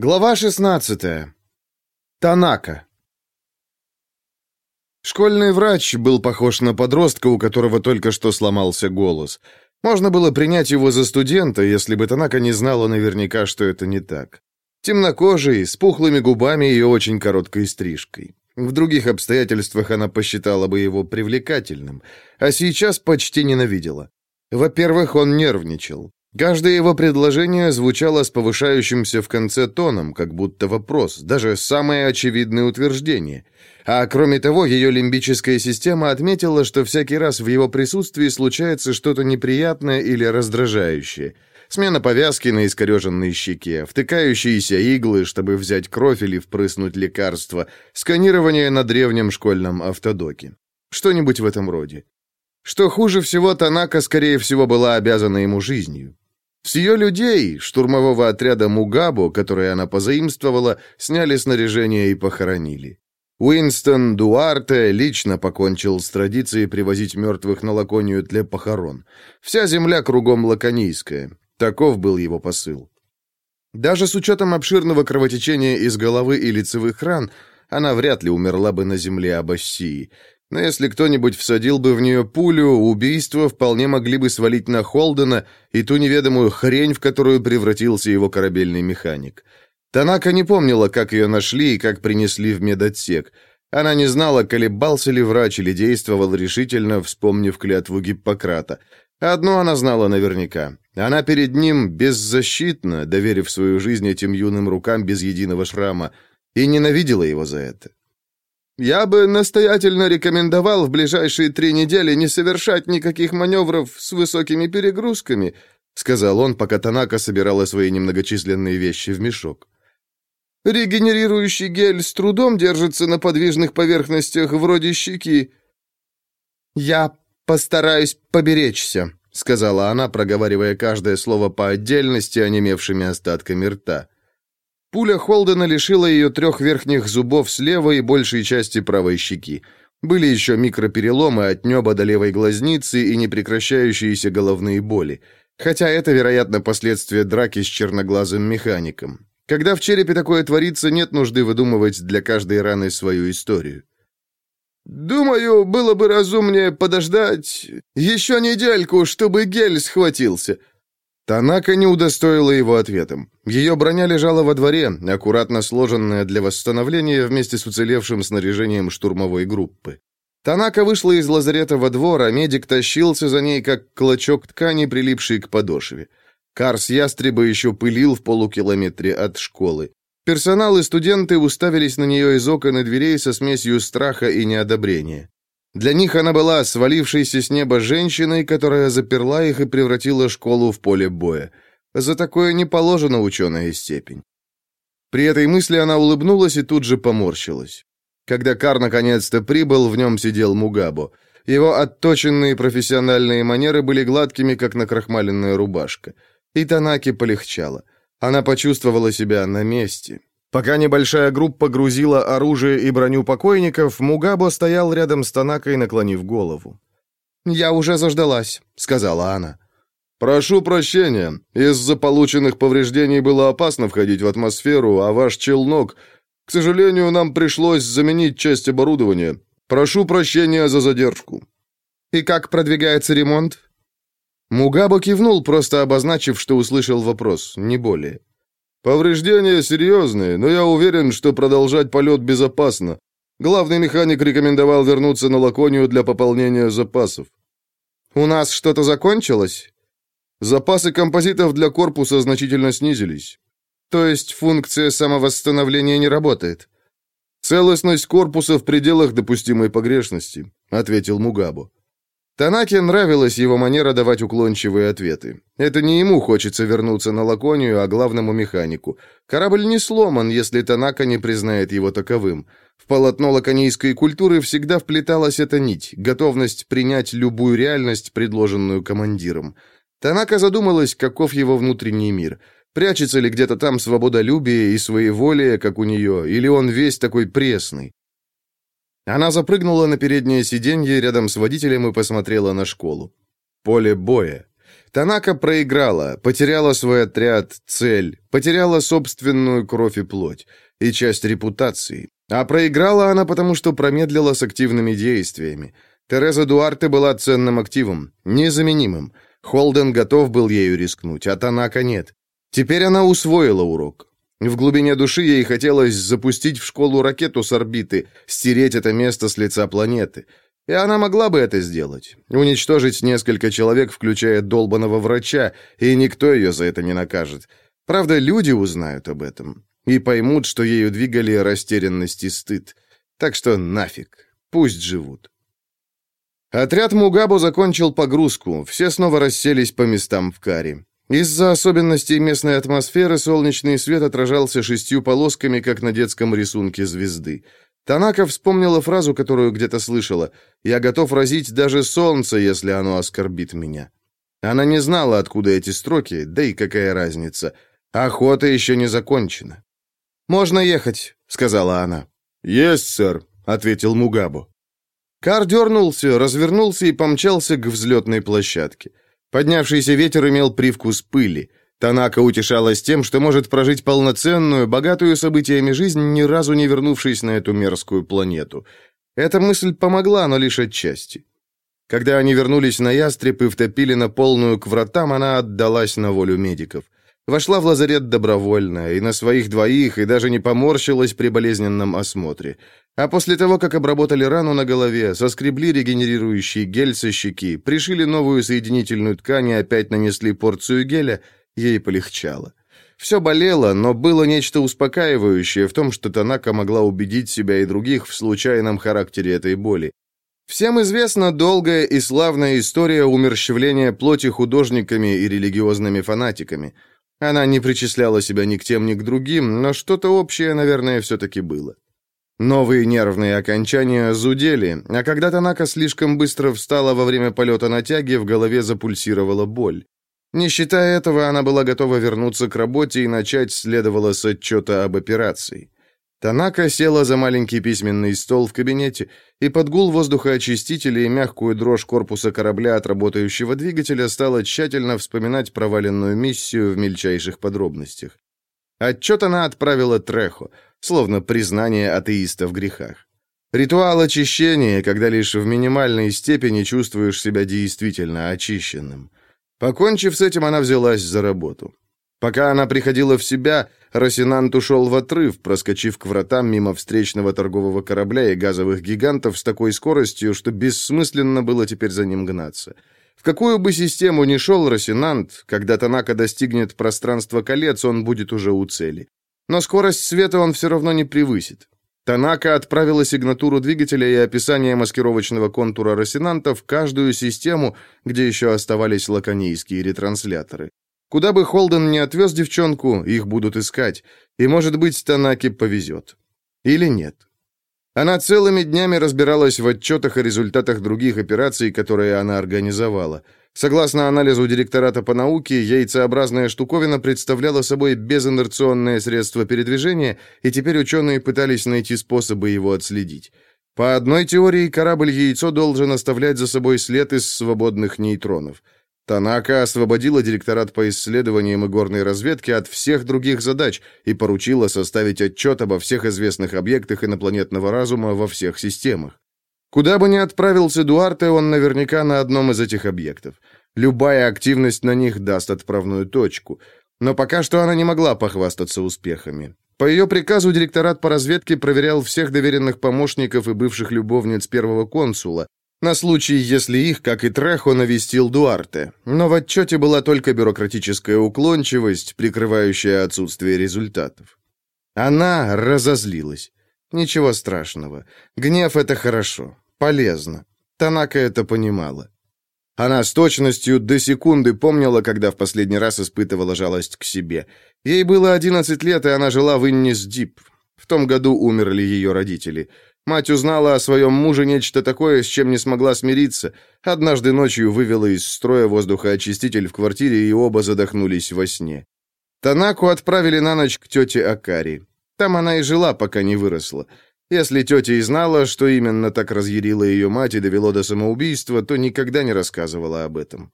Глава 16. Танака. Школьный врач был похож на подростка, у которого только что сломался голос. Можно было принять его за студента, если бы Танака не знала наверняка, что это не так. Темнокожий, с пухлыми губами и очень короткой стрижкой. В других обстоятельствах она посчитала бы его привлекательным, а сейчас почти ненавидела. Во-первых, он нервничал. Каждое его предложение звучало с повышающимся в конце тоном, как будто вопрос, даже самое очевидное утверждение. А кроме того, ее лимбическая система отметила, что всякий раз в его присутствии случается что-то неприятное или раздражающее. Смена повязки на искореженной щеке, втыкающиеся иглы, чтобы взять кровь или впрыснуть лекарство, сканирование на древнем школьном автодоке. Что-нибудь в этом роде. Что хуже всего, Танака, скорее всего, была обязана ему жизнью. С ее людей, штурмового отряда Мугабо, который она позаимствовала, сняли снаряжение и похоронили. Уинстон Дуарте лично покончил с традицией привозить мертвых на Лаконию для похорон. Вся земля кругом лаконийская. Таков был его посыл. Даже с учетом обширного кровотечения из головы и лицевых ран, она вряд ли умерла бы на земле Абассии. Но если кто-нибудь всадил бы в нее пулю, убийство вполне могли бы свалить на Холдена и ту неведомую хрень, в которую превратился его корабельный механик. Танака не помнила, как ее нашли и как принесли в медотсек. Она не знала, колебался ли врач или действовал решительно, вспомнив клятву Гиппократа. Одно она знала наверняка. Она перед ним беззащитна, доверив свою жизнь этим юным рукам без единого шрама, и ненавидела его за это. Я бы настоятельно рекомендовал в ближайшие три недели не совершать никаких маневров с высокими перегрузками», сказал он, пока Танака собирала свои немногочисленные вещи в мешок. «Регенерирующий гель с трудом держится на подвижных поверхностях вроде щеки». «Я постараюсь поберечься», — сказала она, проговаривая каждое слово по отдельности, онемевшими остатками рта. Пуля Холдена лишила ее трех верхних зубов слева и большей части правой щеки. Были еще микропереломы от неба до левой глазницы и непрекращающиеся головные боли. Хотя это, вероятно, последствия драки с черноглазым механиком. Когда в черепе такое творится, нет нужды выдумывать для каждой раны свою историю. «Думаю, было бы разумнее подождать еще недельку, чтобы гель схватился», Танака не удостоила его ответом. Ее броня лежала во дворе, аккуратно сложенная для восстановления вместе с уцелевшим снаряжением штурмовой группы. Танака вышла из лазарета во двор, а медик тащился за ней, как клочок ткани, прилипший к подошве. Карс ястреба еще пылил в полукилометре от школы. Персонал и студенты уставились на нее из окон и дверей со смесью страха и неодобрения. Для них она была свалившейся с неба женщиной, которая заперла их и превратила школу в поле боя. За такое не положена ученая степень. При этой мысли она улыбнулась и тут же поморщилась. Когда Кар наконец-то прибыл, в нем сидел Мугабо. Его отточенные профессиональные манеры были гладкими, как накрахмаленная рубашка. И Танаки полегчало. Она почувствовала себя на месте. Пока небольшая группа грузила оружие и броню покойников, Мугабо стоял рядом с Танакой, наклонив голову. «Я уже заждалась», — сказала она. «Прошу прощения. Из-за полученных повреждений было опасно входить в атмосферу, а ваш челнок... К сожалению, нам пришлось заменить часть оборудования. Прошу прощения за задержку». «И как продвигается ремонт?» Мугабо кивнул, просто обозначив, что услышал вопрос, не более. Повреждения серьезные, но я уверен, что продолжать полет безопасно. Главный механик рекомендовал вернуться на Лаконию для пополнения запасов. У нас что-то закончилось? Запасы композитов для корпуса значительно снизились. То есть функция самовосстановления не работает? Целостность корпуса в пределах допустимой погрешности, ответил Мугабо. Танаке нравилась его манера давать уклончивые ответы. Это не ему хочется вернуться на Лаконию, а главному механику. Корабль не сломан, если Танака не признает его таковым. В полотно лаконийской культуры всегда вплеталась эта нить, готовность принять любую реальность, предложенную командиром. Танака задумалась, каков его внутренний мир. Прячется ли где-то там свободолюбие и своеволие, как у нее, или он весь такой пресный? Она запрыгнула на переднее сиденье рядом с водителем и посмотрела на школу. Поле боя. Танака проиграла, потеряла свой отряд, цель, потеряла собственную кровь и плоть, и часть репутации. А проиграла она потому, что промедлила с активными действиями. Тереза Дуарте была ценным активом, незаменимым. Холден готов был ею рискнуть, а Танака нет. Теперь она усвоила урок. В глубине души ей хотелось запустить в школу ракету с орбиты, стереть это место с лица планеты. И она могла бы это сделать. Уничтожить несколько человек, включая долбанного врача, и никто ее за это не накажет. Правда, люди узнают об этом и поймут, что ею двигали растерянность и стыд. Так что нафиг, пусть живут. Отряд Мугабо закончил погрузку, все снова расселись по местам в каре. Из-за особенностей местной атмосферы солнечный свет отражался шестью полосками, как на детском рисунке звезды. Танака вспомнила фразу, которую где-то слышала. «Я готов разить даже солнце, если оно оскорбит меня». Она не знала, откуда эти строки, да и какая разница. Охота еще не закончена. «Можно ехать», — сказала она. «Есть, сэр», — ответил Мугабу. Кар дернулся, развернулся и помчался к взлетной площадке. Поднявшийся ветер имел привкус пыли. Танака утешалась тем, что может прожить полноценную, богатую событиями жизнь, ни разу не вернувшись на эту мерзкую планету. Эта мысль помогла, но лишь отчасти. Когда они вернулись на ястреб и втопили на полную к вратам, она отдалась на волю медиков. Вошла в лазарет добровольно, и на своих двоих, и даже не поморщилась при болезненном осмотре. А после того, как обработали рану на голове, соскребли регенерирующий гель со щеки, пришили новую соединительную ткань и опять нанесли порцию геля, ей полегчало. Все болело, но было нечто успокаивающее в том, что Танака могла убедить себя и других в случайном характере этой боли. Всем известна долгая и славная история умерщвления плоти художниками и религиозными фанатиками – она не причисляла себя ни к тем, ни к другим, но что-то общее, наверное, все-таки было. Новые нервные окончания зудели, а когда Танака слишком быстро встала во время полета на тяге, в голове запульсировала боль. Не считая этого, она была готова вернуться к работе и начать следовало с отчета об операции. Танака села за маленький письменный стол в кабинете, и под гул воздухоочистителя и мягкую дрожь корпуса корабля от работающего двигателя стала тщательно вспоминать проваленную миссию в мельчайших подробностях. Отчет она отправила Трехо, словно признание атеиста в грехах. Ритуал очищения, когда лишь в минимальной степени чувствуешь себя действительно очищенным. Покончив с этим, она взялась за работу. Пока она приходила в себя, Росинант ушел в отрыв, проскочив к вратам мимо встречного торгового корабля и газовых гигантов с такой скоростью, что бессмысленно было теперь за ним гнаться. В какую бы систему ни шел Росинант, когда Танака достигнет пространства колец, он будет уже у цели. Но скорость света он все равно не превысит. Танака отправила сигнатуру двигателя и описание маскировочного контура Росинанта в каждую систему, где еще оставались лаконийские ретрансляторы. Куда бы Холден не отвез девчонку, их будут искать, и, может быть, Танаке повезет. Или нет. Она целыми днями разбиралась в отчетах о результатах других операций, которые она организовала. Согласно анализу директората по науке, яйцеобразная штуковина представляла собой безинерционное средство передвижения, и теперь ученые пытались найти способы его отследить. По одной теории, корабль-яйцо должен оставлять за собой след из свободных нейтронов – Танака освободила директорат по исследованиям и горной разведке от всех других задач и поручила составить отчет обо всех известных объектах инопланетного разума во всех системах. Куда бы ни отправился Дуарте, он наверняка на одном из этих объектов. Любая активность на них даст отправную точку. Но пока что она не могла похвастаться успехами. По ее приказу директорат по разведке проверял всех доверенных помощников и бывших любовниц первого консула, на случай, если их, как и Трехо, навестил Дуарте. Но в отчете была только бюрократическая уклончивость, прикрывающая отсутствие результатов. Она разозлилась. Ничего страшного. Гнев — это хорошо, полезно. Танака это понимала. Она с точностью до секунды помнила, когда в последний раз испытывала жалость к себе. Ей было 11 лет, и она жила в Иннис-Дип. В том году умерли ее родители — Мать узнала о своем муже нечто такое, с чем не смогла смириться. Однажды ночью вывела из строя воздухоочиститель в квартире, и оба задохнулись во сне. Танаку отправили на ночь к тете Акари. Там она и жила, пока не выросла. Если тетя и знала, что именно так разъярило ее мать и довело до самоубийства, то никогда не рассказывала об этом.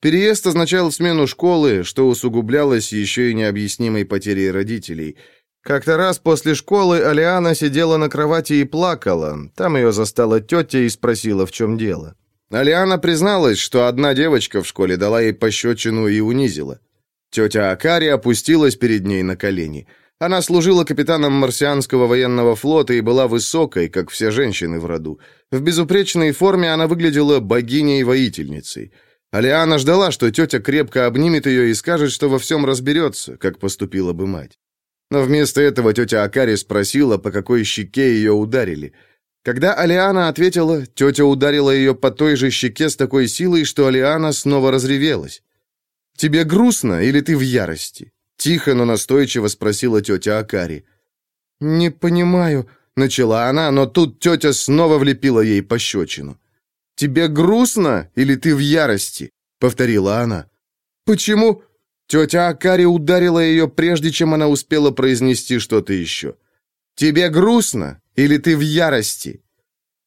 Переезд означал смену школы, что усугублялось еще и необъяснимой потерей родителей. Как-то раз после школы Алиана сидела на кровати и плакала. Там ее застала тетя и спросила, в чем дело. Алиана призналась, что одна девочка в школе дала ей пощечину и унизила. Тетя Акари опустилась перед ней на колени. Она служила капитаном марсианского военного флота и была высокой, как все женщины в роду. В безупречной форме она выглядела богиней-воительницей. Алиана ждала, что тетя крепко обнимет ее и скажет, что во всем разберется, как поступила бы мать. Но вместо этого тетя Акари спросила, по какой щеке ее ударили. Когда Алиана ответила, тетя ударила ее по той же щеке с такой силой, что Алиана снова разревелась. «Тебе грустно или ты в ярости?» Тихо, но настойчиво спросила тетя Акари. «Не понимаю», — начала она, но тут тетя снова влепила ей пощечину. «Тебе грустно или ты в ярости?» — повторила она. «Почему?» Тетя Акари ударила ее, прежде чем она успела произнести что-то еще. «Тебе грустно или ты в ярости?»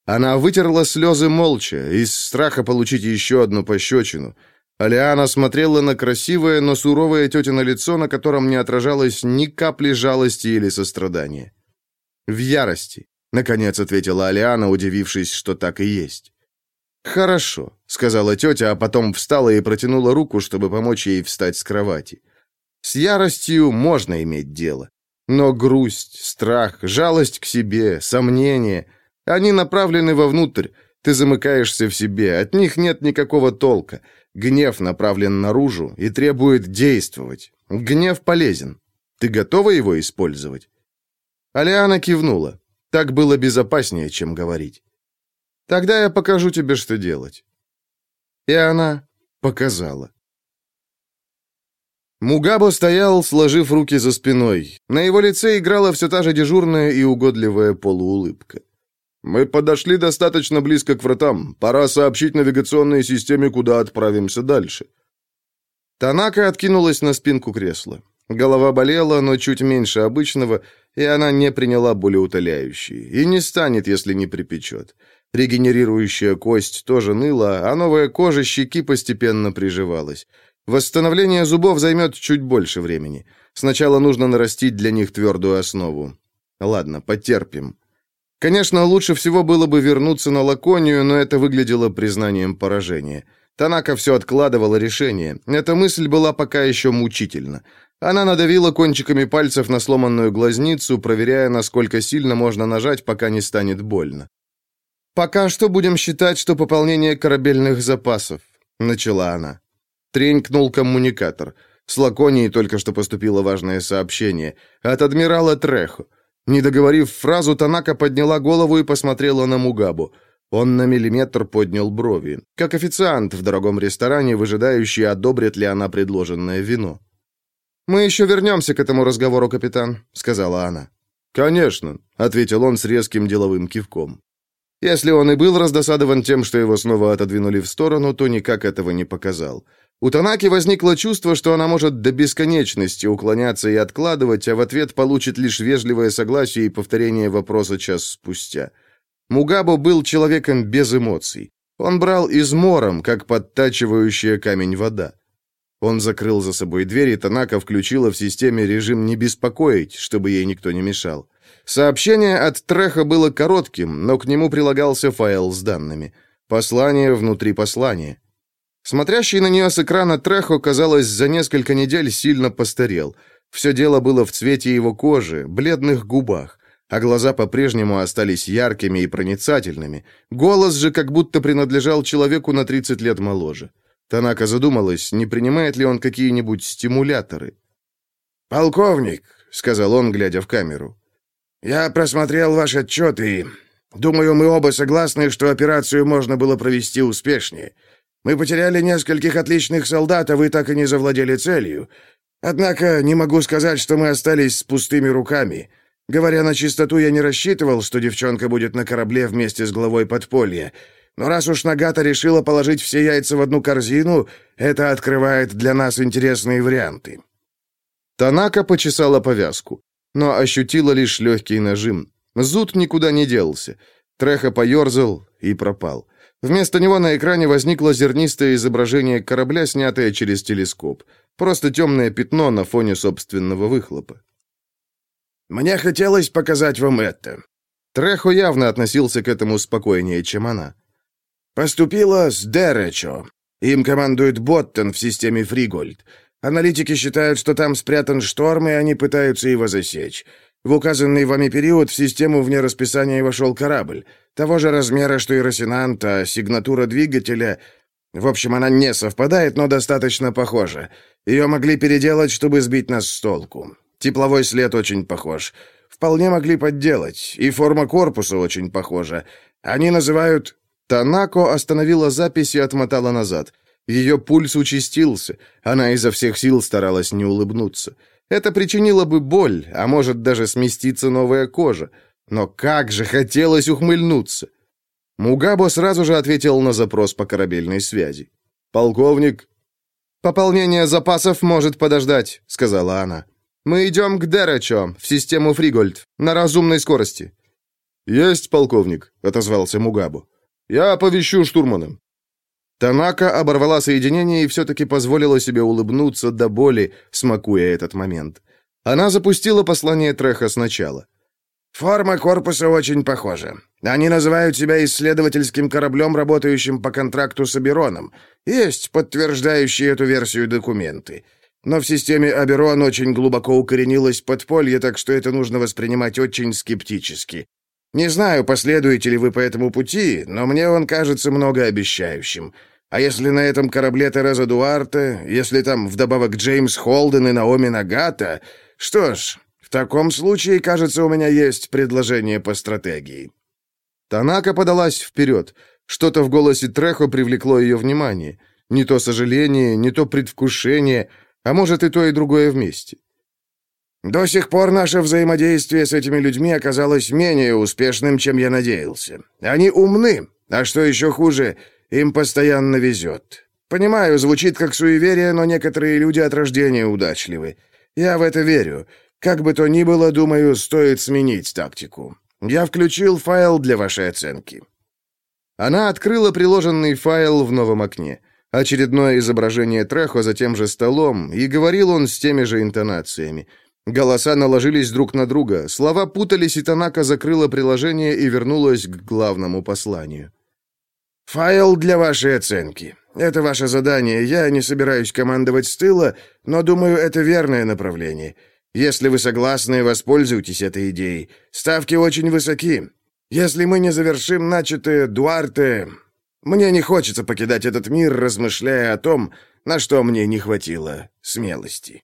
Она вытерла слезы молча, из страха получить еще одну пощечину — Алиана смотрела на красивое, но суровое тетино лицо, на котором не отражалось ни капли жалости или сострадания. «В ярости», — наконец ответила Алиана, удивившись, что так и есть. «Хорошо», — сказала тетя, а потом встала и протянула руку, чтобы помочь ей встать с кровати. «С яростью можно иметь дело. Но грусть, страх, жалость к себе, сомнения, они направлены вовнутрь, ты замыкаешься в себе, от них нет никакого толка». Гнев направлен наружу и требует действовать. Гнев полезен. Ты готова его использовать?» Алиана кивнула. Так было безопаснее, чем говорить. «Тогда я покажу тебе, что делать». И она показала. Мугабо стоял, сложив руки за спиной. На его лице играла все та же дежурная и угодливая полуулыбка. «Мы подошли достаточно близко к вратам. Пора сообщить навигационной системе, куда отправимся дальше». Танака откинулась на спинку кресла. Голова болела, но чуть меньше обычного, и она не приняла болеутоляющие. И не станет, если не припечет. Регенерирующая кость тоже ныла, а новая кожа щеки постепенно приживалась. Восстановление зубов займет чуть больше времени. Сначала нужно нарастить для них твердую основу. Ладно, потерпим. Конечно, лучше всего было бы вернуться на Лаконию, но это выглядело признанием поражения. Танака все откладывала решение. Эта мысль была пока еще мучительна. Она надавила кончиками пальцев на сломанную глазницу, проверяя, насколько сильно можно нажать, пока не станет больно. «Пока что будем считать, что пополнение корабельных запасов», — начала она. Тренькнул коммуникатор. С Лаконии только что поступило важное сообщение. От адмирала Трехо. Не договорив фразу, Танака подняла голову и посмотрела на Мугабу. Он на миллиметр поднял брови, как официант в дорогом ресторане, выжидающий, одобрит ли она предложенное вино. «Мы еще вернемся к этому разговору, капитан», — сказала она. «Конечно», — ответил он с резким деловым кивком. Если он и был раздосадован тем, что его снова отодвинули в сторону, то никак этого не показал. У Танаки возникло чувство, что она может до бесконечности уклоняться и откладывать, а в ответ получит лишь вежливое согласие и повторение вопроса час спустя. Мугабо был человеком без эмоций. Он брал измором, как подтачивающая камень вода. Он закрыл за собой дверь, и Танака включила в системе режим «не беспокоить», чтобы ей никто не мешал. Сообщение от Треха было коротким, но к нему прилагался файл с данными. Послание внутри послания. Смотрящий на нее с экрана Трехо, казалось, за несколько недель сильно постарел. Все дело было в цвете его кожи, бледных губах, а глаза по-прежнему остались яркими и проницательными. Голос же как будто принадлежал человеку на 30 лет моложе. Танака задумалась, не принимает ли он какие-нибудь стимуляторы. «Полковник», — сказал он, глядя в камеру, — «я просмотрел ваш отчет и... Думаю, мы оба согласны, что операцию можно было провести успешнее». Мы потеряли нескольких отличных солдат, а вы так и не завладели целью. Однако не могу сказать, что мы остались с пустыми руками. Говоря на чистоту, я не рассчитывал, что девчонка будет на корабле вместе с главой подполья. Но раз уж Нагата решила положить все яйца в одну корзину, это открывает для нас интересные варианты». Танака почесала повязку, но ощутила лишь легкий нажим. Зуд никуда не делся. Треха поерзал и пропал. Вместо него на экране возникло зернистое изображение корабля, снятое через телескоп. Просто темное пятно на фоне собственного выхлопа. «Мне хотелось показать вам это». Трехо явно относился к этому спокойнее, чем она. «Поступило с Деречо. Им командует Боттон в системе Фригольд. Аналитики считают, что там спрятан шторм, и они пытаются его засечь. В указанный вами период в систему вне расписания вошел корабль. Того же размера, что и Росинант, а сигнатура двигателя... В общем, она не совпадает, но достаточно похожа. Ее могли переделать, чтобы сбить нас с толку. Тепловой след очень похож. Вполне могли подделать. И форма корпуса очень похожа. Они называют... Танако остановила запись и отмотала назад. Ее пульс участился. Она изо всех сил старалась не улыбнуться. Это причинило бы боль, а может даже сместиться новая кожа. Но как же хотелось ухмыльнуться! Мугабо сразу же ответил на запрос по корабельной связи. «Полковник...» «Пополнение запасов может подождать», — сказала она. «Мы идем к Дерачо, в систему Фригольд, на разумной скорости». «Есть, полковник», — отозвался Мугабо. «Я оповещу штурмана». Танака оборвала соединение и все-таки позволила себе улыбнуться до боли, смакуя этот момент. Она запустила послание Треха сначала. «Форма корпуса очень похожа. Они называют себя исследовательским кораблем, работающим по контракту с Абероном. Есть подтверждающие эту версию документы. Но в системе Аберон очень глубоко укоренилось подполье, так что это нужно воспринимать очень скептически. Не знаю, последуете ли вы по этому пути, но мне он кажется многообещающим. А если на этом корабле Тереза Дуарте, если там вдобавок Джеймс Холден и Наоми Нагата, что ж, в таком случае, кажется, у меня есть предложение по стратегии». Танака подалась вперед. Что-то в голосе Трехо привлекло ее внимание. Не то сожаление, не то предвкушение, а может и то, и другое вместе. «До сих пор наше взаимодействие с этими людьми оказалось менее успешным, чем я надеялся. Они умны, а что еще хуже, им постоянно везет. Понимаю, звучит как суеверие, но некоторые люди от рождения удачливы. Я в это верю. Как бы то ни было, думаю, стоит сменить тактику. Я включил файл для вашей оценки». Она открыла приложенный файл в новом окне. Очередное изображение Трехо за тем же столом, и говорил он с теми же интонациями. Голоса наложились друг на друга, слова путались, и Танака закрыла приложение и вернулась к главному посланию. «Файл для вашей оценки. Это ваше задание. Я не собираюсь командовать с тыла, но думаю, это верное направление. Если вы согласны, воспользуйтесь этой идеей. Ставки очень высоки. Если мы не завершим начатое Дуарте... Мне не хочется покидать этот мир, размышляя о том, на что мне не хватило смелости».